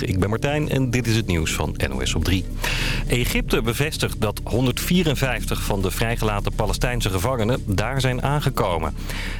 Ik ben Martijn en dit is het nieuws van NOS op 3. Egypte bevestigt dat 154 van de vrijgelaten Palestijnse gevangenen daar zijn aangekomen.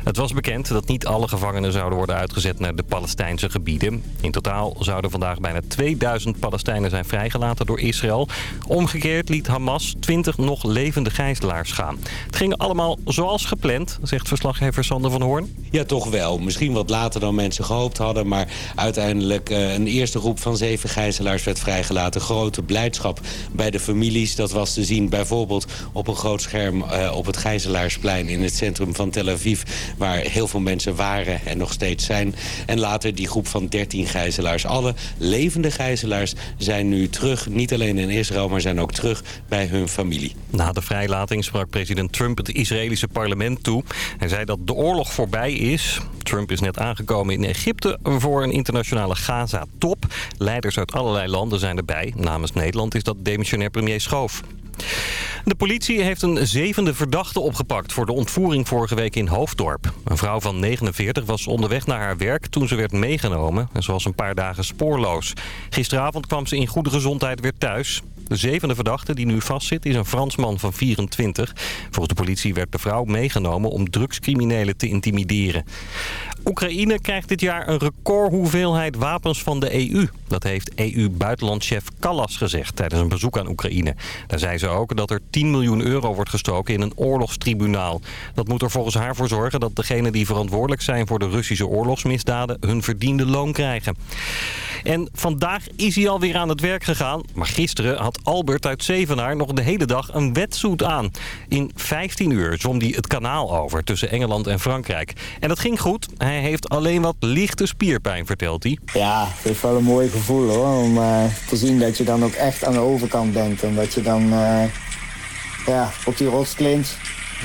Het was bekend dat niet alle gevangenen zouden worden uitgezet naar de Palestijnse gebieden. In totaal zouden vandaag bijna 2000 Palestijnen zijn vrijgelaten door Israël. Omgekeerd liet Hamas 20 nog levende gijzelaars gaan. Het ging allemaal zoals gepland, zegt verslaggever Sander van Hoorn. Ja, toch wel. Misschien wat later dan mensen gehoopt hadden, maar uiteindelijk uh, een eerste groep van zeven gijzelaars werd vrijgelaten. Grote blijdschap bij de families. Dat was te zien bijvoorbeeld op een groot scherm uh, op het Gijzelaarsplein in het centrum van Tel Aviv. Waar heel veel mensen waren en nog steeds zijn. En later die groep van 13 gijzelaars. Alle levende gijzelaars zijn nu terug. Niet alleen in Israël, maar zijn ook terug bij hun familie. Na de vrijlating sprak president Trump het Israëlische parlement toe. Hij zei dat de oorlog voorbij is. Trump is net aangekomen in Egypte voor een internationale Gaza-top. Leiders uit allerlei landen zijn erbij. Namens Nederland is dat demissionair premier Schoof. De politie heeft een zevende verdachte opgepakt voor de ontvoering vorige week in Hoofddorp. Een vrouw van 49 was onderweg naar haar werk toen ze werd meegenomen en ze was een paar dagen spoorloos. Gisteravond kwam ze in goede gezondheid weer thuis. De zevende verdachte die nu vastzit is een Fransman van 24. Volgens de politie werd de vrouw meegenomen om drugscriminelen te intimideren. Oekraïne krijgt dit jaar een recordhoeveelheid wapens van de EU. Dat heeft EU-buitenlandchef Callas gezegd tijdens een bezoek aan Oekraïne. Daar zei ze ook dat er 10 miljoen euro wordt gestoken in een oorlogstribunaal. Dat moet er volgens haar voor zorgen dat degenen die verantwoordelijk zijn voor de Russische oorlogsmisdaden hun verdiende loon krijgen. En vandaag is hij alweer aan het werk gegaan. Maar gisteren had Albert uit Zevenaar nog de hele dag een wetsuit aan. In 15 uur zwom hij het kanaal over tussen Engeland en Frankrijk. En dat ging goed. Hij heeft alleen wat lichte spierpijn, vertelt hij. Ja, het is wel een mooi gevoel hoor. Om uh, te zien dat je dan ook echt aan de overkant bent. En dat je dan uh, ja, op die rots klimt.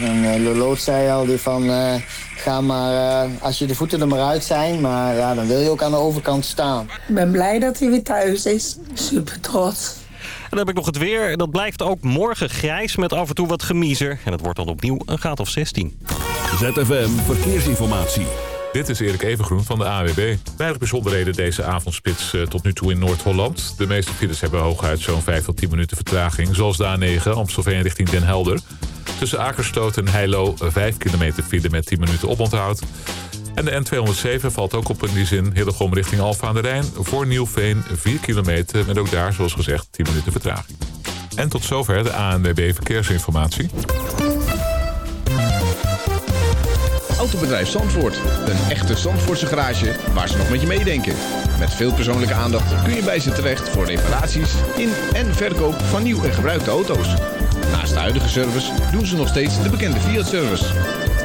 En uh, Loloot zei al die van, uh, ga maar, uh, als je de voeten er maar uit zijn, maar ja, dan wil je ook aan de overkant staan. Ik ben blij dat hij weer thuis is. Super trots. En dan heb ik nog het weer. Dat blijft ook morgen grijs met af en toe wat gemiezer. En het wordt dan opnieuw een graad of 16. ZFM Verkeersinformatie. Dit is Erik Evengroen van de AWB. Weinig bijzonderheden deze avondspits uh, tot nu toe in Noord-Holland. De meeste files hebben hooguit zo'n 5 tot 10 minuten vertraging. Zoals de A9 Amstelveen richting Den Helder. Tussen Akersloot en Heilo 5 kilometer file met 10 minuten oponthoud. En de N207 valt ook op in die zin Hillegom richting Alfa aan de Rijn. Voor Nieuwveen 4 kilometer met ook daar zoals gezegd 10 minuten vertraging. En tot zover de ANWB Verkeersinformatie. Autobedrijf Zandvoort. Een echte Zandvoortse garage waar ze nog met je meedenken. Met veel persoonlijke aandacht kun je bij ze terecht voor reparaties in en verkoop van nieuw en gebruikte auto's. Naast de huidige service doen ze nog steeds de bekende Fiat-service.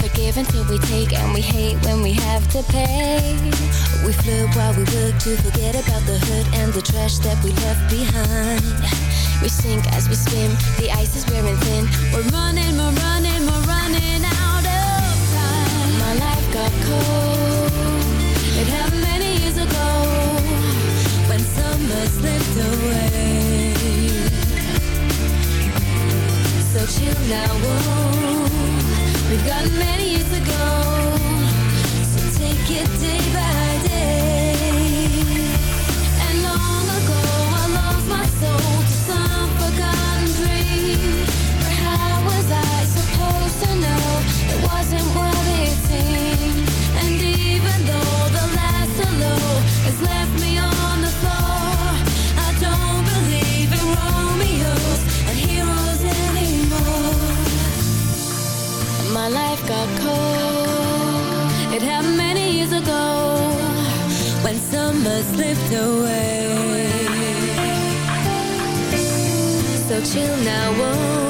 forgive until we take and we hate when we have to pay. We flip while we work to forget about the hood and the trash that we left behind. We sink as we swim, the ice is wearing thin. We're running, we're running, we're running out of time. My life got cold, it happened many years ago when summer slipped away. So chill now, whoa. We got many years ago So take it day by summer slipped away. So chill now, won't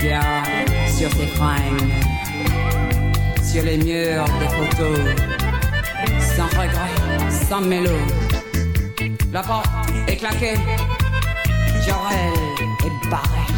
sur ses fringues, sur les murs des photos, sans regret, sans mélo. La porte est claquée, Jorel est barré.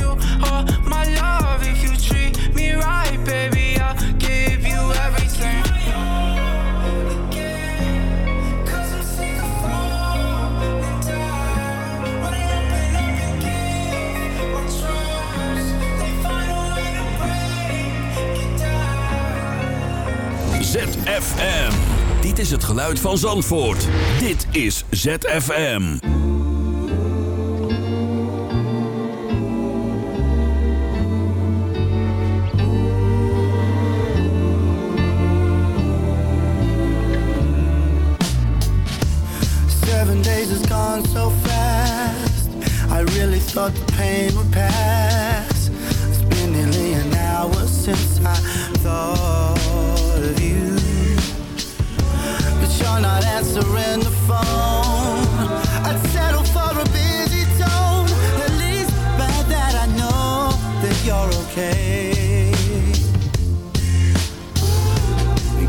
ZFM. Dit is het geluid van Zandvoort. Dit is ZFM. Seven days has gone so fast. I really thought the pain would pass. It's been nearly an hour since I not answering the phone. I'd settle for a busy tone. At least that I know that you're okay.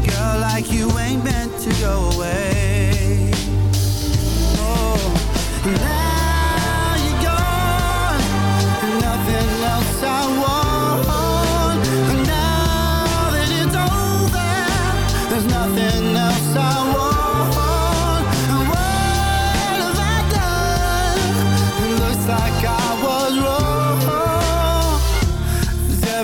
Girl like you ain't meant to go away. Oh,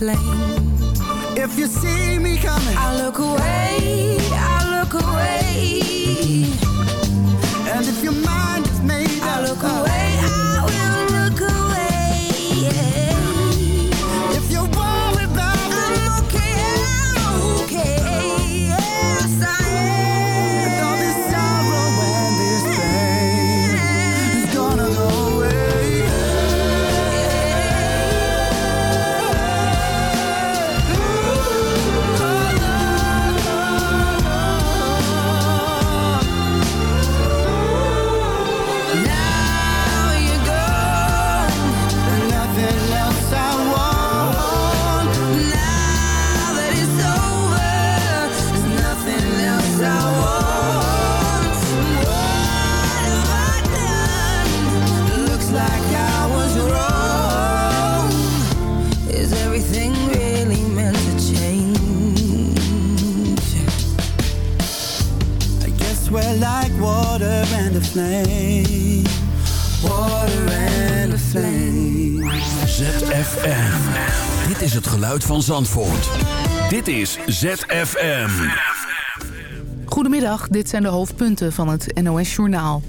Flame. If you see me coming, I look away, van Zandvoort. Dit is ZFM. Goedemiddag, dit zijn de hoofdpunten van het NOS-journaal.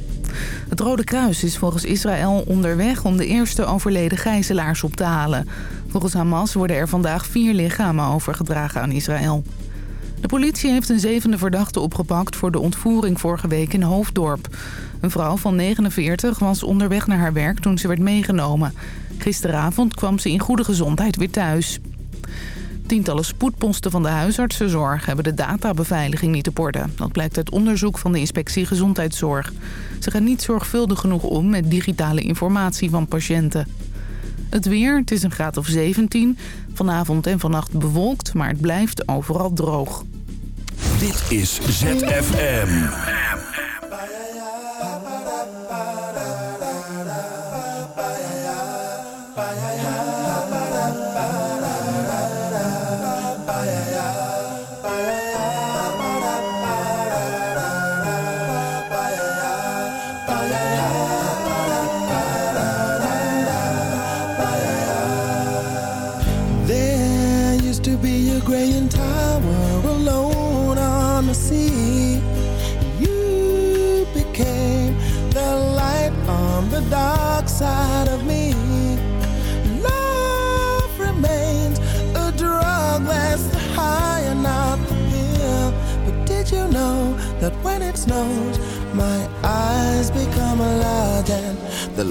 Het Rode Kruis is volgens Israël onderweg om de eerste overleden gijzelaars op te halen. Volgens Hamas worden er vandaag vier lichamen overgedragen aan Israël. De politie heeft een zevende verdachte opgepakt voor de ontvoering vorige week in Hoofddorp. Een vrouw van 49 was onderweg naar haar werk toen ze werd meegenomen. Gisteravond kwam ze in goede gezondheid weer thuis. Tientallen spoedposten van de huisartsenzorg hebben de databeveiliging niet op orde. Dat blijkt uit onderzoek van de inspectie Gezondheidszorg. Ze gaan niet zorgvuldig genoeg om met digitale informatie van patiënten. Het weer, het is een graad of 17. Vanavond en vannacht bewolkt, maar het blijft overal droog. Dit is ZFM.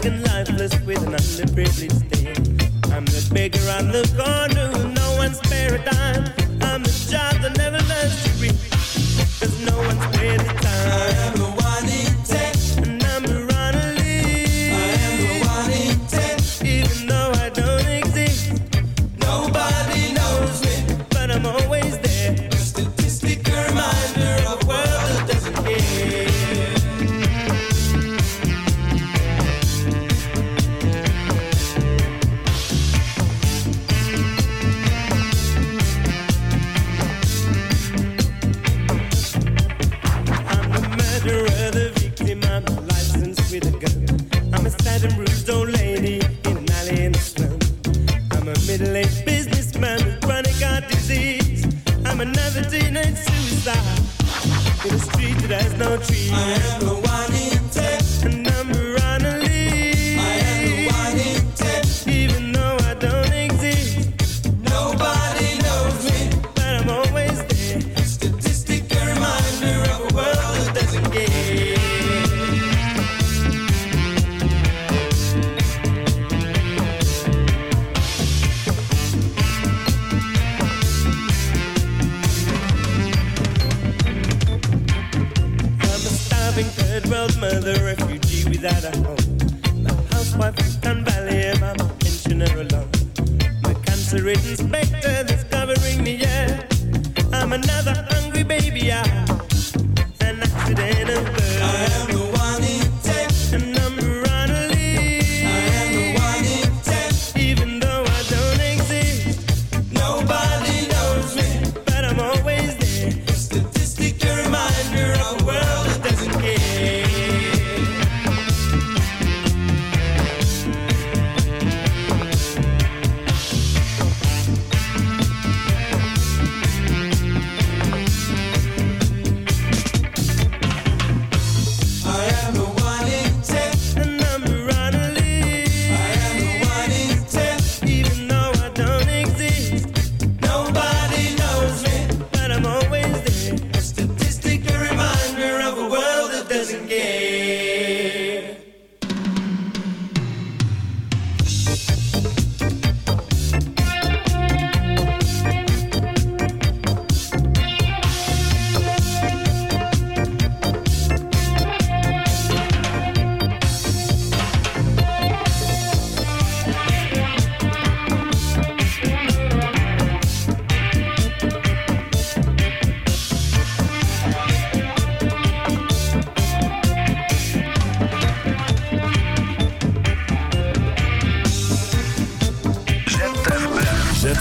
sick and lifeless with an underprivileged state. I'm the beggar on the corner who no one's paradigm.